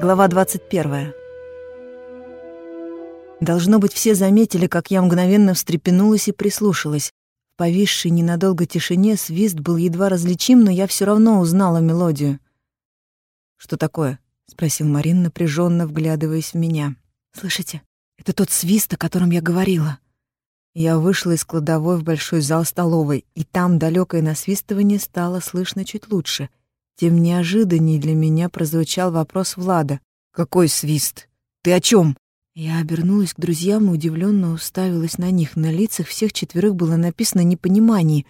Глава 21. Должно быть, все заметили, как я мгновенно встрепенулась и прислушалась. В повисшей ненадолго тишине свист был едва различим, но я все равно узнала мелодию. «Что такое?» — спросил Марин, напряженно вглядываясь в меня. «Слышите? Это тот свист, о котором я говорила». Я вышла из кладовой в большой зал столовой, и там далекое насвистывание стало слышно чуть лучше — тем неожиданней для меня прозвучал вопрос Влада. «Какой свист? Ты о чем? Я обернулась к друзьям и удивленно уставилась на них. На лицах всех четверых было написано непонимание.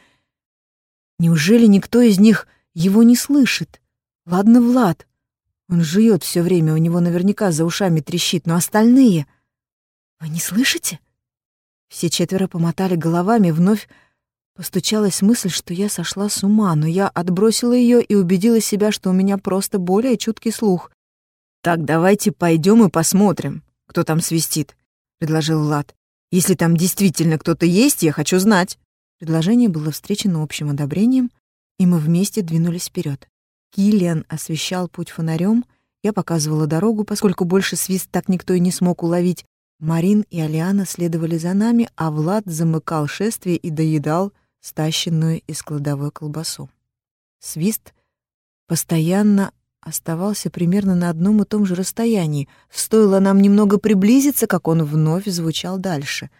Неужели никто из них его не слышит? Ладно, Влад. Он жует все время, у него наверняка за ушами трещит, но остальные... Вы не слышите? Все четверо помотали головами, вновь Постучалась мысль, что я сошла с ума, но я отбросила ее и убедила себя, что у меня просто более чуткий слух. «Так, давайте пойдем и посмотрим, кто там свистит», — предложил Влад. «Если там действительно кто-то есть, я хочу знать». Предложение было встречено общим одобрением, и мы вместе двинулись вперед. Киллиан освещал путь фонарем, я показывала дорогу, поскольку больше свист так никто и не смог уловить. Марин и Алиана следовали за нами, а Влад замыкал шествие и доедал стащенную из кладовой колбасу. Свист постоянно оставался примерно на одном и том же расстоянии. Стоило нам немного приблизиться, как он вновь звучал дальше.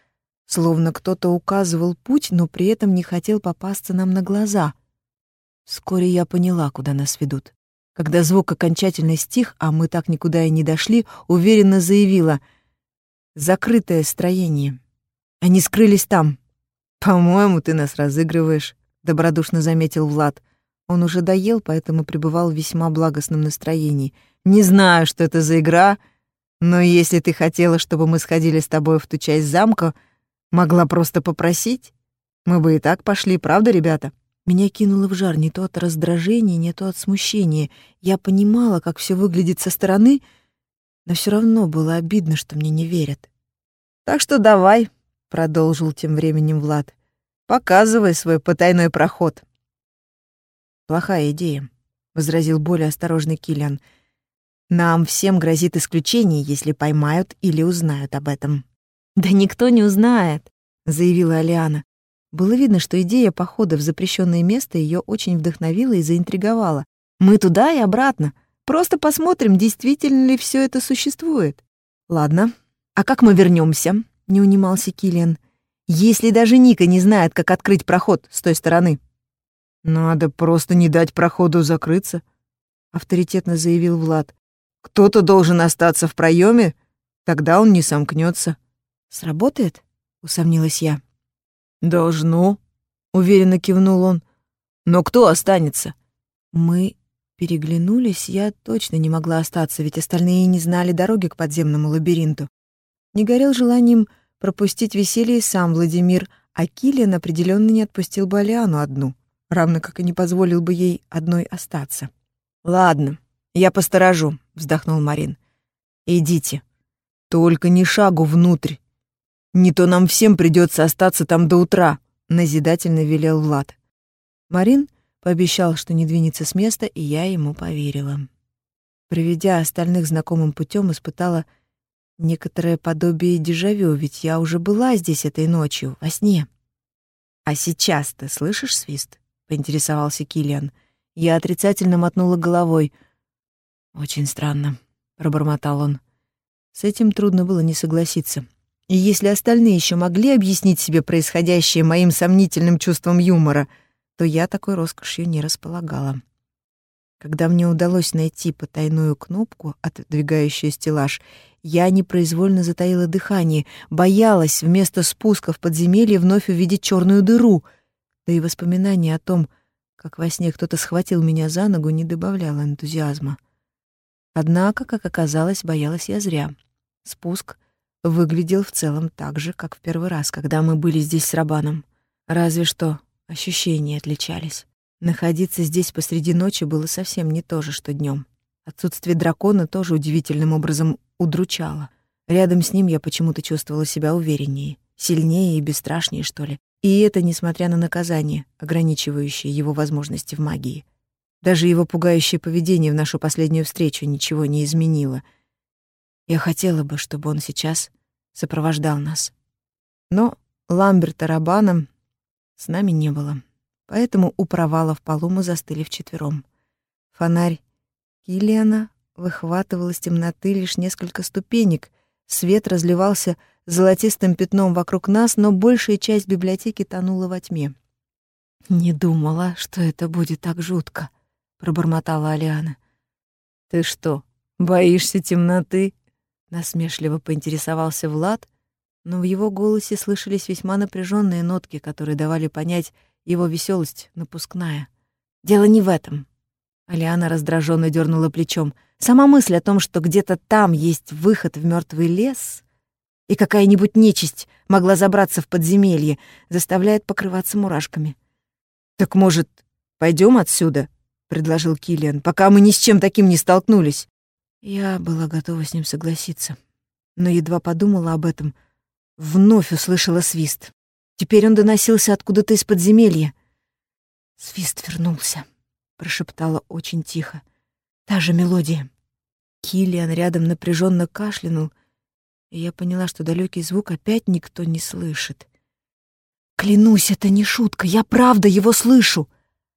Словно кто-то указывал путь, но при этом не хотел попасться нам на глаза. Вскоре я поняла, куда нас ведут. Когда звук окончательно стих, а мы так никуда и не дошли, уверенно заявила «Закрытое строение». Они скрылись там, «По-моему, ты нас разыгрываешь», — добродушно заметил Влад. Он уже доел, поэтому пребывал в весьма благостном настроении. «Не знаю, что это за игра, но если ты хотела, чтобы мы сходили с тобой в ту часть замка, могла просто попросить. Мы бы и так пошли, правда, ребята?» Меня кинуло в жар не то от раздражения, не то от смущения. Я понимала, как все выглядит со стороны, но все равно было обидно, что мне не верят. «Так что давай», — продолжил тем временем Влад. «Показывай свой потайной проход». «Плохая идея», — возразил более осторожный Киллиан. «Нам всем грозит исключение, если поймают или узнают об этом». «Да никто не узнает», — заявила Алиана. Было видно, что идея похода в запрещенное место ее очень вдохновила и заинтриговала. «Мы туда и обратно. Просто посмотрим, действительно ли все это существует». «Ладно, а как мы вернемся? Не унимался Киллиан. «Если даже Ника не знает, как открыть проход с той стороны». «Надо просто не дать проходу закрыться», — авторитетно заявил Влад. «Кто-то должен остаться в проеме, тогда он не сомкнется». «Сработает?» — усомнилась я. «Должно», — уверенно кивнул он. «Но кто останется?» Мы переглянулись, я точно не могла остаться, ведь остальные не знали дороги к подземному лабиринту. Не горел желанием пропустить веселье сам Владимир, а Киллиан определенно не отпустил бы Алиану одну, равно как и не позволил бы ей одной остаться. «Ладно, я посторожу», — вздохнул Марин. «Идите. Только ни шагу внутрь. Не то нам всем придется остаться там до утра», — назидательно велел Влад. Марин пообещал, что не двинется с места, и я ему поверила. Проведя остальных знакомым путем, испытала некоторое подобие дежавю, ведь я уже была здесь этой ночью, во сне. «А сейчас ты слышишь свист?» — поинтересовался Киллиан. Я отрицательно мотнула головой. «Очень странно», — пробормотал он. С этим трудно было не согласиться. И если остальные еще могли объяснить себе происходящее моим сомнительным чувством юмора, то я такой роскошью не располагала. Когда мне удалось найти потайную кнопку, отодвигающую стеллаж, я непроизвольно затаила дыхание, боялась вместо спуска в подземелье вновь увидеть черную дыру, да и воспоминание о том, как во сне кто-то схватил меня за ногу, не добавляло энтузиазма. Однако, как оказалось, боялась я зря. Спуск выглядел в целом так же, как в первый раз, когда мы были здесь с Рабаном. Разве что ощущения отличались. Находиться здесь посреди ночи было совсем не то же, что днем. Отсутствие дракона тоже удивительным образом удручало. Рядом с ним я почему-то чувствовала себя увереннее, сильнее и бесстрашнее, что ли. И это несмотря на наказание, ограничивающее его возможности в магии. Даже его пугающее поведение в нашу последнюю встречу ничего не изменило. Я хотела бы, чтобы он сейчас сопровождал нас. Но Ламберта Рабана с нами не было. Поэтому у провала в полу мы застыли вчетвером. Фонарь Киллиана выхватывал из темноты лишь несколько ступенек. Свет разливался золотистым пятном вокруг нас, но большая часть библиотеки тонула во тьме. «Не думала, что это будет так жутко», — пробормотала Алиана. «Ты что, боишься темноты?» — насмешливо поинтересовался Влад, но в его голосе слышались весьма напряженные нотки, которые давали понять, его веселость напускная. «Дело не в этом». Алиана раздраженно дернула плечом. «Сама мысль о том, что где-то там есть выход в мертвый лес...» и какая-нибудь нечисть могла забраться в подземелье, заставляет покрываться мурашками. «Так, может, пойдем отсюда?» — предложил Киллиан, «пока мы ни с чем таким не столкнулись». Я была готова с ним согласиться, но едва подумала об этом, вновь услышала свист. Теперь он доносился откуда-то из подземелья. «Свист вернулся», — прошептала очень тихо. «Та же мелодия». Киллиан рядом напряженно кашлянул, и я поняла, что далекий звук опять никто не слышит. Клянусь, это не шутка, я правда его слышу.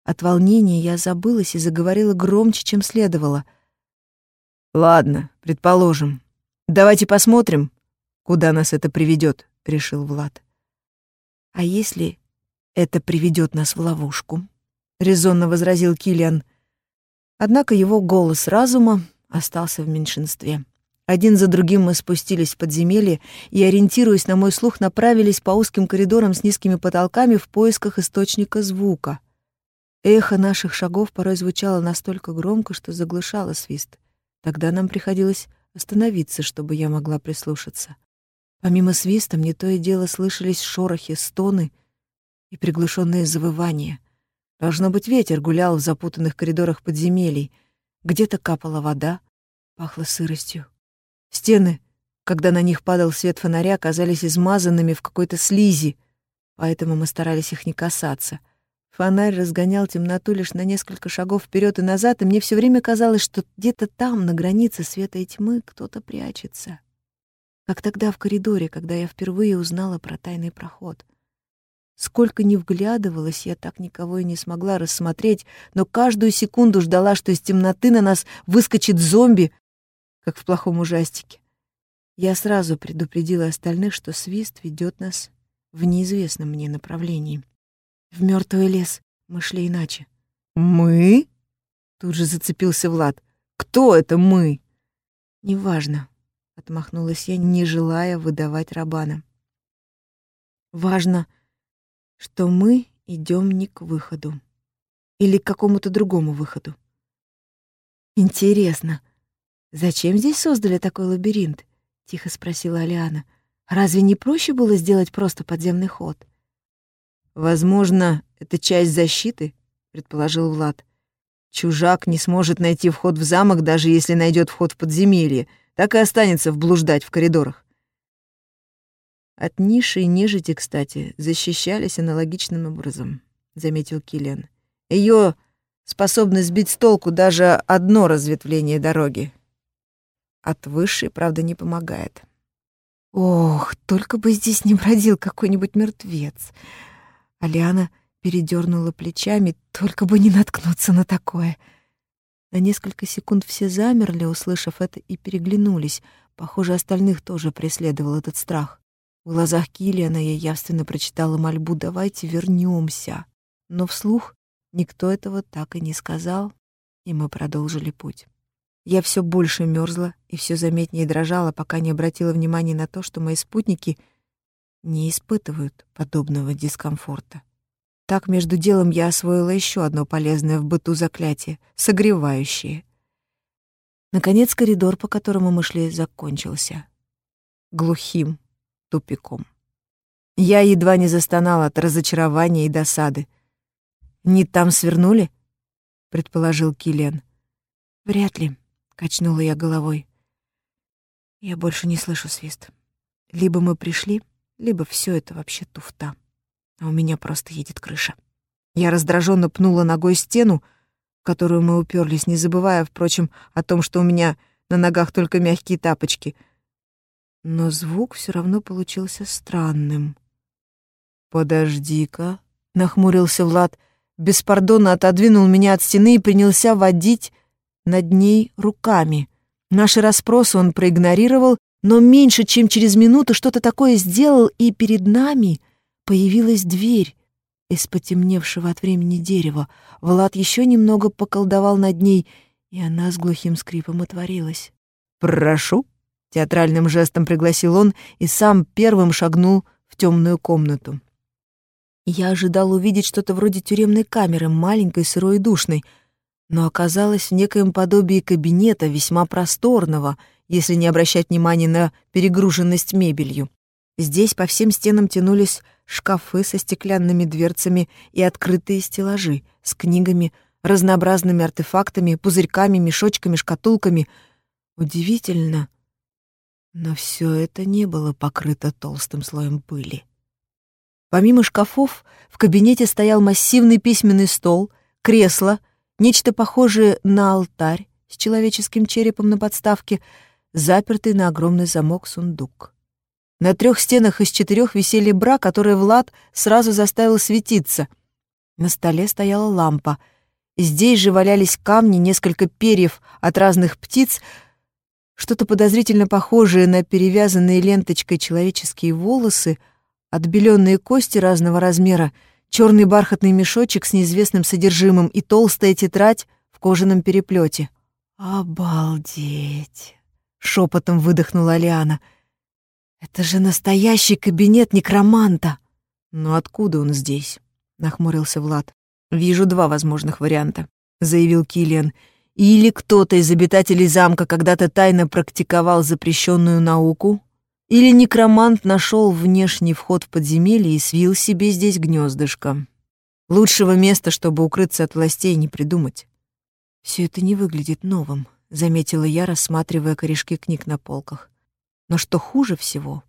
От волнения я забылась и заговорила громче, чем следовало. Ладно, предположим. Давайте посмотрим, куда нас это приведет, решил Влад. А если это приведет нас в ловушку? резонно возразил Килиан. Однако его голос разума остался в меньшинстве. Один за другим мы спустились в подземелье и, ориентируясь на мой слух, направились по узким коридорам с низкими потолками в поисках источника звука. Эхо наших шагов порой звучало настолько громко, что заглушало свист. Тогда нам приходилось остановиться, чтобы я могла прислушаться. Помимо свиста мне то и дело слышались шорохи, стоны и приглушенные завывания. Должно быть, ветер гулял в запутанных коридорах подземелий. Где-то капала вода, пахло сыростью. Стены, когда на них падал свет фонаря, казались измазанными в какой-то слизи, поэтому мы старались их не касаться. Фонарь разгонял темноту лишь на несколько шагов вперед и назад, и мне все время казалось, что где-то там, на границе света и тьмы, кто-то прячется. Как тогда в коридоре, когда я впервые узнала про тайный проход. Сколько ни вглядывалась, я так никого и не смогла рассмотреть, но каждую секунду ждала, что из темноты на нас выскочит зомби как в плохом ужастике. Я сразу предупредила остальных, что свист ведет нас в неизвестном мне направлении. В мертвый лес мы шли иначе. «Мы?» — тут же зацепился Влад. «Кто это мы?» «Неважно», — отмахнулась я, не желая выдавать Рабана. «Важно, что мы идем не к выходу. Или к какому-то другому выходу. Интересно, «Зачем здесь создали такой лабиринт?» — тихо спросила Алиана. «Разве не проще было сделать просто подземный ход?» «Возможно, это часть защиты», — предположил Влад. «Чужак не сможет найти вход в замок, даже если найдет вход в подземелье, так и останется вблуждать в коридорах». От ниши и нежити, кстати, защищались аналогичным образом, заметил Киллиан. Ее способность сбить с толку даже одно разветвление дороги. От высшей, правда, не помогает. Ох, только бы здесь не бродил какой-нибудь мертвец. Алиана передернула плечами, только бы не наткнуться на такое. На несколько секунд все замерли, услышав это, и переглянулись. Похоже, остальных тоже преследовал этот страх. В глазах Килиана я явственно прочитала мольбу «давайте вернемся». Но вслух никто этого так и не сказал, и мы продолжили путь. Я все больше мерзла и все заметнее дрожала, пока не обратила внимания на то, что мои спутники не испытывают подобного дискомфорта. Так между делом я освоила еще одно полезное в быту заклятие — согревающее. Наконец коридор, по которому мы шли, закончился. Глухим тупиком. Я едва не застонала от разочарования и досады. «Не там свернули?» — предположил Киллиан. «Вряд ли», Качнула я головой. Я больше не слышу свист. Либо мы пришли, либо все это вообще туфта. А у меня просто едет крыша. Я раздраженно пнула ногой стену, в которую мы уперлись, не забывая, впрочем, о том, что у меня на ногах только мягкие тапочки. Но звук все равно получился странным. «Подожди-ка», — нахмурился Влад, беспардонно отодвинул меня от стены и принялся водить над ней руками. Наши расспросы он проигнорировал, но меньше чем через минуту что-то такое сделал, и перед нами появилась дверь из потемневшего от времени дерева. Влад еще немного поколдовал над ней, и она с глухим скрипом отворилась. «Прошу», — театральным жестом пригласил он и сам первым шагнул в темную комнату. Я ожидал увидеть что-то вроде тюремной камеры, маленькой, сырой и душной, но оказалось в некоем подобии кабинета, весьма просторного, если не обращать внимания на перегруженность мебелью. Здесь по всем стенам тянулись шкафы со стеклянными дверцами и открытые стеллажи с книгами, разнообразными артефактами, пузырьками, мешочками, шкатулками. Удивительно, но все это не было покрыто толстым слоем пыли. Помимо шкафов, в кабинете стоял массивный письменный стол, кресло, нечто похожее на алтарь с человеческим черепом на подставке, запертый на огромный замок сундук. На трех стенах из четырех висели бра, которые Влад сразу заставил светиться. На столе стояла лампа. Здесь же валялись камни, несколько перьев от разных птиц, что-то подозрительно похожее на перевязанные ленточкой человеческие волосы, отбеленные кости разного размера, черный бархатный мешочек с неизвестным содержимым и толстая тетрадь в кожаном переплете. «Обалдеть!» — шепотом выдохнула Алиана — это же настоящий кабинет некроманта. Но откуда он здесь? нахмурился Влад. Вижу два возможных варианта, заявил Килиан. Или кто-то из обитателей замка когда-то тайно практиковал запрещенную науку, или некромант нашел внешний вход в подземелье и свил себе здесь гнездышко. Лучшего места, чтобы укрыться от властей, не придумать. Все это не выглядит новым, заметила я, рассматривая корешки книг на полках. Но что хуже всего,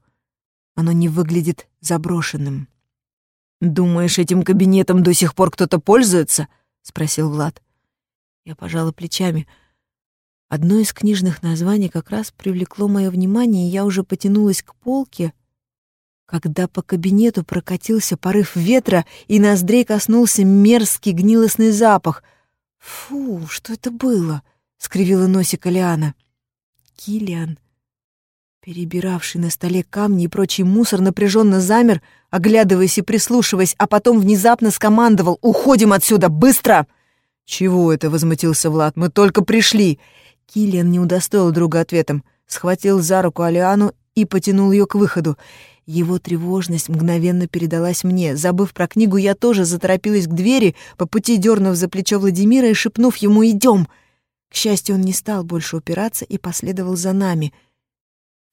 оно не выглядит заброшенным. «Думаешь, этим кабинетом до сих пор кто-то пользуется?» — спросил Влад. Я пожала плечами. Одно из книжных названий как раз привлекло мое внимание, и я уже потянулась к полке, когда по кабинету прокатился порыв ветра, и ноздрей коснулся мерзкий гнилостный запах. «Фу, что это было?» — скривила носик Алиана. Килиан Перебиравший на столе камни и прочий мусор напряженно замер, оглядываясь и прислушиваясь, а потом внезапно скомандовал «Уходим отсюда! Быстро!» «Чего это?» — возмутился Влад. «Мы только пришли!» Киллиан не удостоил друга ответом, схватил за руку Алиану и потянул ее к выходу. Его тревожность мгновенно передалась мне. Забыв про книгу, я тоже заторопилась к двери, по пути дернув за плечо Владимира и шепнув ему «Идем!». К счастью, он не стал больше упираться и последовал за нами —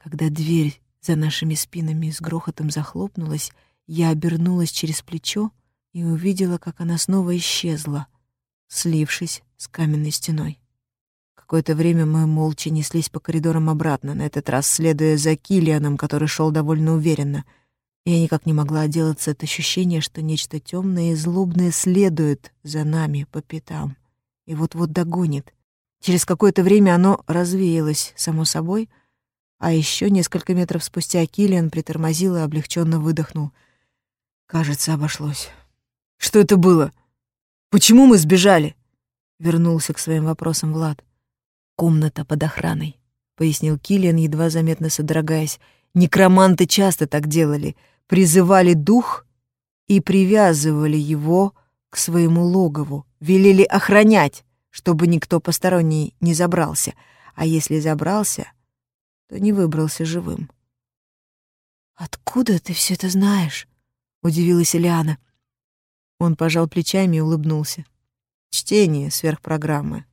когда дверь за нашими спинами с грохотом захлопнулась, я обернулась через плечо и увидела, как она снова исчезла, слившись с каменной стеной. Какое-то время мы молча неслись по коридорам обратно, на этот раз следуя за Килианом, который шел довольно уверенно. Я никак не могла отделаться от ощущения, что нечто темное и злобное следует за нами по пятам и вот-вот догонит. Через какое-то время оно развеялось само собой, а еще несколько метров спустя Киллиан притормозил и облегченно выдохнул. Кажется, обошлось. Что это было? Почему мы сбежали? Вернулся к своим вопросам Влад. Комната под охраной, пояснил Киллиан, едва заметно содрогаясь. Некроманты часто так делали, призывали дух и привязывали его к своему логову, велели охранять, чтобы никто посторонний не забрался, а если забрался, то не выбрался живым. «Откуда ты все это знаешь?» — удивилась Ильяна. Он пожал плечами и улыбнулся. «Чтение сверхпрограммы».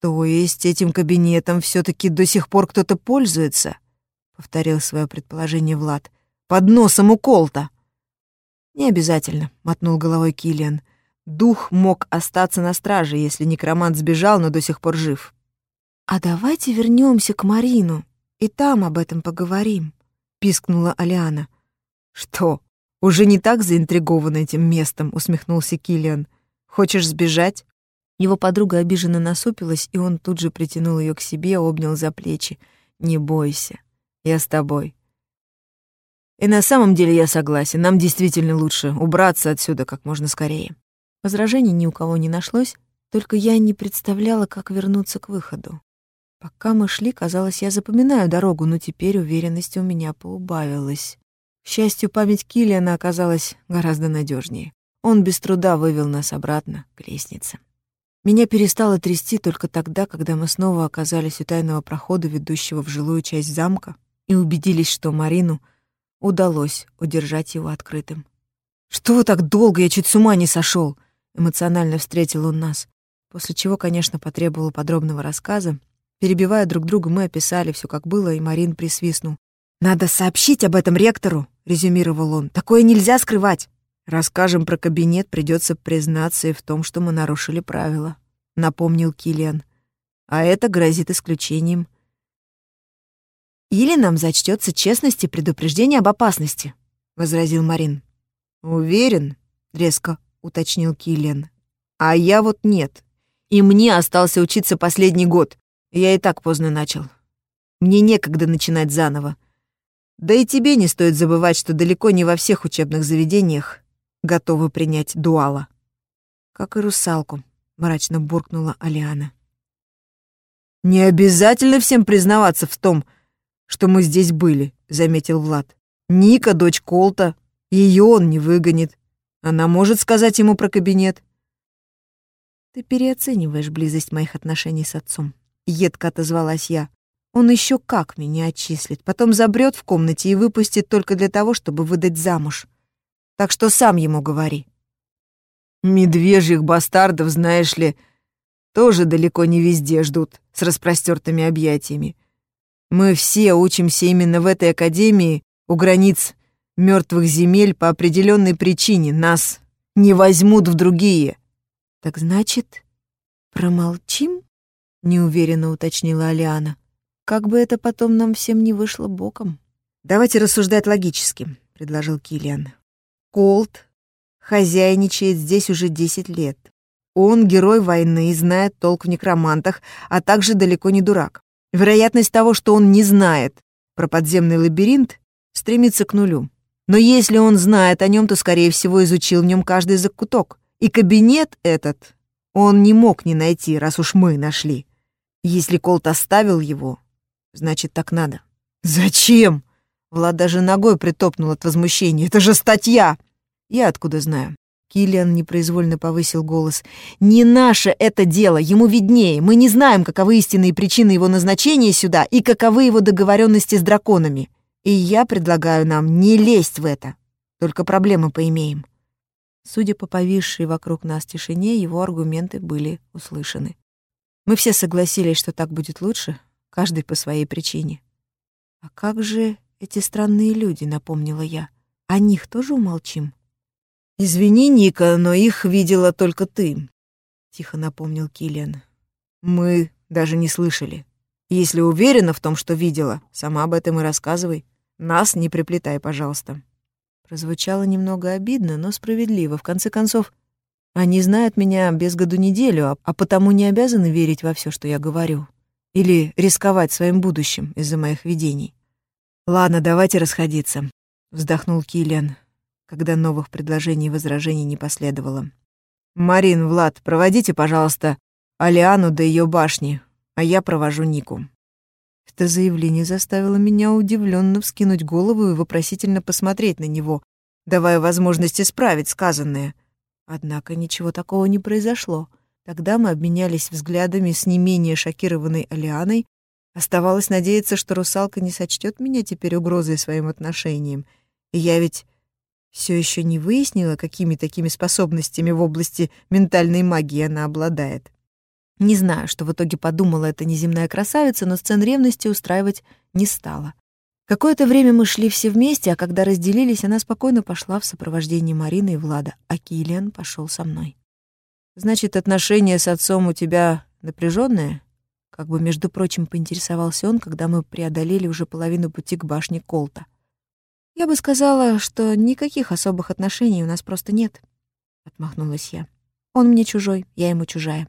«То есть этим кабинетом все таки до сих пор кто-то пользуется?» — повторил свое предположение Влад. «Под носом у Колта». «Не обязательно», — мотнул головой Киллиан. «Дух мог остаться на страже, если некромант сбежал, но до сих пор жив». «А давайте вернемся к Марину», и там об этом поговорим», — пискнула Алиана. «Что, уже не так заинтригован этим местом?» — усмехнулся Киллиан. «Хочешь сбежать?» Его подруга обиженно насупилась, и он тут же притянул ее к себе, обнял за плечи. «Не бойся, я с тобой». И на самом деле я согласен, нам действительно лучше убраться отсюда как можно скорее. Возражений ни у кого не нашлось, только я не представляла, как вернуться к выходу. Пока мы шли, казалось, я запоминаю дорогу, но теперь уверенность у меня поубавилась. К счастью, память Киллиана оказалась гораздо надежнее. Он без труда вывел нас обратно к лестнице. Меня перестало трясти только тогда, когда мы снова оказались у тайного прохода, ведущего в жилую часть замка, и убедились, что Марину удалось удержать его открытым. «Что вы так долго? Я чуть с ума не сошел!» Эмоционально встретил он нас, после чего, конечно, потребовал подробного рассказа. Перебивая друг друга, мы описали все как было, и Марин присвистнул. «Надо сообщить об этом ректору», — резюмировал он. «Такое нельзя скрывать». «Расскажем про кабинет, придется признаться и в том, что мы нарушили правила», — напомнил Киллиан. «А это грозит исключением». «Или нам зачтется честность и предупреждение об опасности», — возразил Марин. «Уверен?» — резко уточнил Киллиан. «А я вот нет. И мне остался учиться последний год. Я и так поздно начал. Мне некогда начинать заново. Да и тебе не стоит забывать, что далеко не во всех учебных заведениях готовы принять дуала. Как и русалку, мрачно буркнула Алиана. Не обязательно всем признаваться в том, что мы здесь были, заметил Влад. Ника, дочь Колта, ее он не выгонит. Она может сказать ему про кабинет. Ты переоцениваешь близость моих отношений с отцом, едко отозвалась я. Он еще как меня отчислит, потом забрет в комнате и выпустит только для того, чтобы выдать замуж. Так что сам ему говори. Медвежьих бастардов, знаешь ли, тоже далеко не везде ждут с распростертыми объятиями. Мы все учимся именно в этой академии у границ мертвых земель по определенной причине. Нас не возьмут в другие. Так значит, промолчим? Неуверенно уточнила Алиана. Как бы это потом нам всем не вышло боком. Давайте рассуждать логически, предложил Килиан. Колт хозяйничает здесь уже десять лет. Он герой войны и знает толк в некромантах, а также далеко не дурак. Вероятность того, что он не знает про подземный лабиринт, стремится к нулю. Но если он знает о нем, то, скорее всего, изучил в нем каждый закуток. И кабинет этот он не мог не найти, раз уж мы нашли. Если Колт оставил его, Значит, так надо. Зачем? Влад даже ногой притопнул от возмущения. Это же статья. Я откуда знаю? Киллиан непроизвольно повысил голос. «Не наше это дело, ему виднее. Мы не знаем, каковы истинные причины его назначения сюда и каковы его договоренности с драконами. И я предлагаю нам не лезть в это. Только проблемы поимеем». Судя по повисшей вокруг нас тишине, его аргументы были услышаны. Мы все согласились, что так будет лучше, каждый по своей причине. «А как же эти странные люди?» — напомнила я. «О них тоже умолчим?» «Извини, Ника, но их видела только ты», — тихо напомнил Киллиан. «Мы даже не слышали. Если уверена в том, что видела, сама об этом и рассказывай. Нас не приплетай, пожалуйста». Прозвучало немного обидно, но справедливо. В конце концов, они знают меня без году неделю, а, а потому не обязаны верить во все, что я говорю или рисковать своим будущим из-за моих видений. «Ладно, давайте расходиться», — вздохнул Киллиан, когда новых предложений и возражений не последовало. «Марин, Влад, проводите, пожалуйста, Алиану до ее башни, а я провожу Нику». Это заявление заставило меня удивленно вскинуть голову и вопросительно посмотреть на него, давая возможность исправить сказанное. Однако ничего такого не произошло. Тогда мы обменялись взглядами с не менее шокированной Алианой. Оставалось надеяться, что русалка не сочтет меня теперь угрозой своим отношениям. И я ведь все еще не выяснила, какими такими способностями в области ментальной магии она обладает. Не знаю, что в итоге подумала эта неземная красавица, но сцен ревности устраивать не стала. Какое-то время мы шли все вместе, а когда разделились, она спокойно пошла в сопровождении Марины и Влада, а Киллиан пошел со мной. Значит, отношения с отцом у тебя напряженные? Как бы, между прочим, поинтересовался он, когда мы преодолели уже половину пути к башне Колта. Я бы сказала, что никаких особых отношений у нас просто нет, отмахнулась я. Он мне чужой, я ему чужая.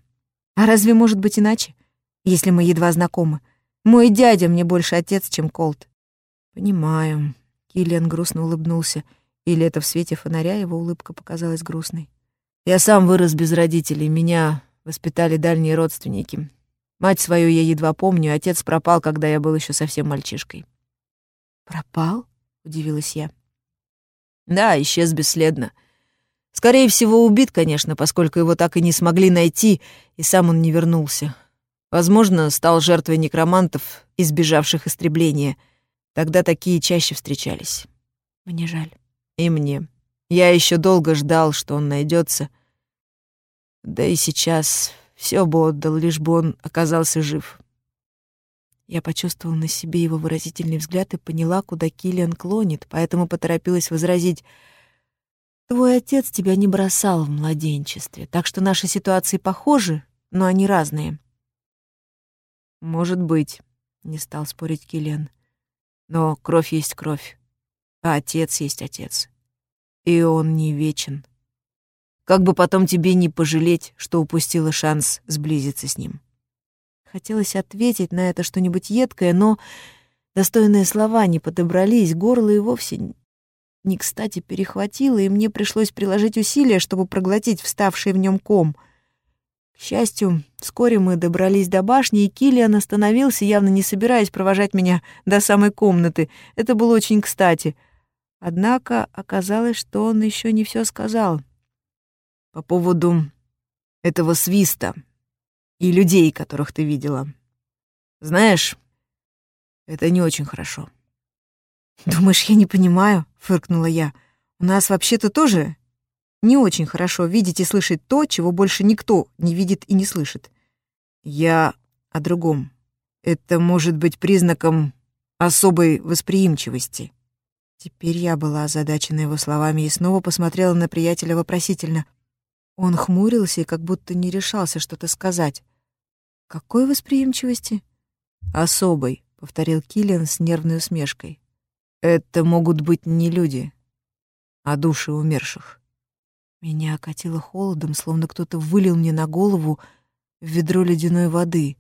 А разве может быть иначе, если мы едва знакомы? Мой дядя мне больше отец, чем Колт. Понимаю. Киллиан грустно улыбнулся. Или это в свете фонаря его улыбка показалась грустной. Я сам вырос без родителей, меня воспитали дальние родственники. Мать свою я едва помню, отец пропал, когда я был еще совсем мальчишкой. «Пропал?» — удивилась я. «Да, исчез бесследно. Скорее всего, убит, конечно, поскольку его так и не смогли найти, и сам он не вернулся. Возможно, стал жертвой некромантов, избежавших истребления. Тогда такие чаще встречались. Мне жаль. И мне. Я еще долго ждал, что он найдется. Да и сейчас все бы отдал, лишь бы он оказался жив. Я почувствовала на себе его выразительный взгляд и поняла, куда Киллиан клонит, поэтому поторопилась возразить. «Твой отец тебя не бросал в младенчестве, так что наши ситуации похожи, но они разные». «Может быть», — не стал спорить Киллиан. «Но кровь есть кровь, а отец есть отец. И он не вечен. Как бы потом тебе не пожалеть, что упустила шанс сблизиться с ним». Хотелось ответить на это что-нибудь едкое, но достойные слова не подобрались, горло и вовсе не кстати перехватило, и мне пришлось приложить усилия, чтобы проглотить вставший в нем ком. К счастью, вскоре мы добрались до башни, и Киллиан остановился, явно не собираясь провожать меня до самой комнаты. Это было очень кстати. Однако оказалось, что он еще не все сказал. По поводу этого свиста, и людей, которых ты видела. Знаешь, это не очень хорошо. Думаешь, я не понимаю? фыркнула я. У нас вообще-то тоже не очень хорошо видеть и слышать то, чего больше никто не видит и не слышит. Я о другом. Это может быть признаком особой восприимчивости. Теперь я была озадачена его словами и снова посмотрела на приятеля вопросительно. Он хмурился и как будто не решался что-то сказать. Какой восприимчивости? Особой, повторил Киллиан с нервной усмешкой. Это могут быть не люди, а души умерших. Меня окатило холодом, словно кто-то вылил мне на голову ведро ледяной воды.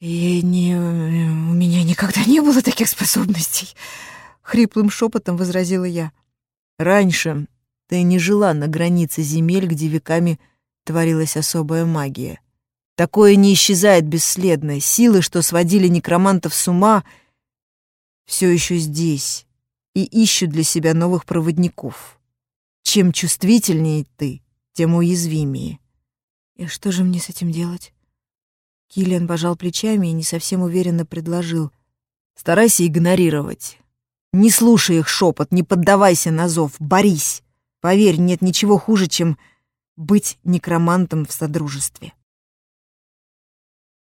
И не... у меня никогда не было таких способностей, хриплым шепотом возразила я. Раньше ты не жила на границе земель, где веками творилась особая магия. Такое не исчезает бесследно. Силы, что сводили некромантов с ума, все еще здесь и ищут для себя новых проводников. Чем чувствительнее ты, тем уязвимее. И что же мне с этим делать? Киллиан пожал плечами и не совсем уверенно предложил. Старайся игнорировать. Не слушай их шепот, не поддавайся на зов, борись. Поверь, нет ничего хуже, чем быть некромантом в содружестве.